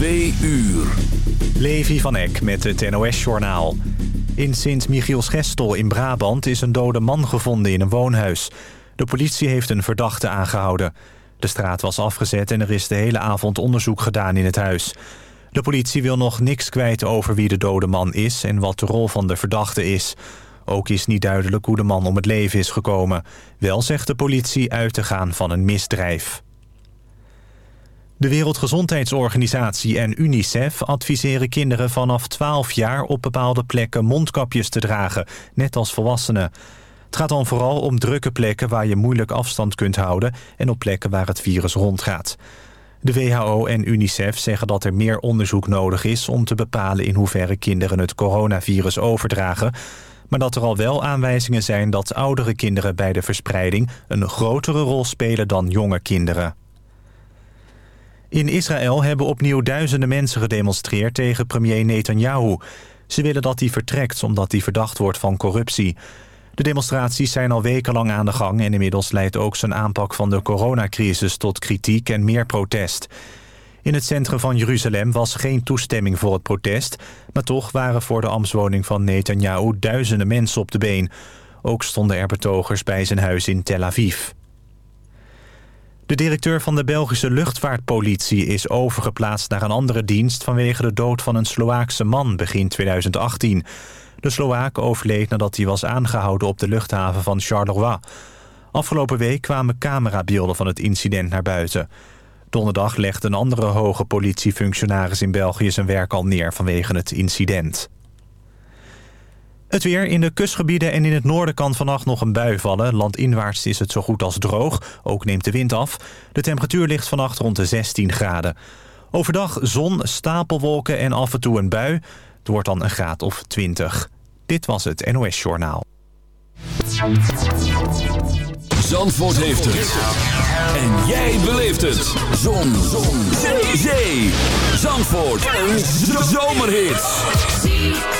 Twee uur. Levi van Eck met het NOS-journaal. In Sint-Michiels-Gestel in Brabant is een dode man gevonden in een woonhuis. De politie heeft een verdachte aangehouden. De straat was afgezet en er is de hele avond onderzoek gedaan in het huis. De politie wil nog niks kwijt over wie de dode man is... en wat de rol van de verdachte is. Ook is niet duidelijk hoe de man om het leven is gekomen. Wel zegt de politie uit te gaan van een misdrijf. De Wereldgezondheidsorganisatie en UNICEF adviseren kinderen vanaf 12 jaar op bepaalde plekken mondkapjes te dragen, net als volwassenen. Het gaat dan vooral om drukke plekken waar je moeilijk afstand kunt houden en op plekken waar het virus rondgaat. De WHO en UNICEF zeggen dat er meer onderzoek nodig is om te bepalen in hoeverre kinderen het coronavirus overdragen, maar dat er al wel aanwijzingen zijn dat oudere kinderen bij de verspreiding een grotere rol spelen dan jonge kinderen. In Israël hebben opnieuw duizenden mensen gedemonstreerd tegen premier Netanyahu. Ze willen dat hij vertrekt omdat hij verdacht wordt van corruptie. De demonstraties zijn al wekenlang aan de gang... en inmiddels leidt ook zijn aanpak van de coronacrisis tot kritiek en meer protest. In het centrum van Jeruzalem was geen toestemming voor het protest... maar toch waren voor de ambtswoning van Netanyahu duizenden mensen op de been. Ook stonden er betogers bij zijn huis in Tel Aviv. De directeur van de Belgische luchtvaartpolitie is overgeplaatst naar een andere dienst... vanwege de dood van een Sloaakse man begin 2018. De Sloaak overleed nadat hij was aangehouden op de luchthaven van Charleroi. Afgelopen week kwamen camerabeelden van het incident naar buiten. Donderdag legde een andere hoge politiefunctionaris in België zijn werk al neer vanwege het incident. Het weer in de kustgebieden en in het noorden kan vannacht nog een bui vallen. Landinwaarts is het zo goed als droog. Ook neemt de wind af. De temperatuur ligt vannacht rond de 16 graden. Overdag zon, stapelwolken en af en toe een bui. Het wordt dan een graad of 20. Dit was het NOS Journaal. Zandvoort heeft het. En jij beleeft het. Zon. zon. Zee. Zee. Zandvoort. Een zomerhit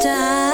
time.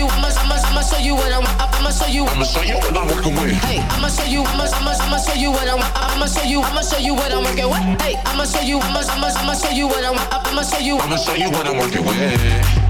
you, I'ma, I'ma, I'ma show you what I'm, I'ma show you, I'ma show you what I'm working with. Hey, I'ma show you, I'ma, I'ma, I'ma show you what I'm, I'ma show you, I'ma show you what I'm working with. Hey, I'ma show you, I'ma, I'ma, I'ma show you what I'm, I'ma show you, I'ma show you what I'm working with.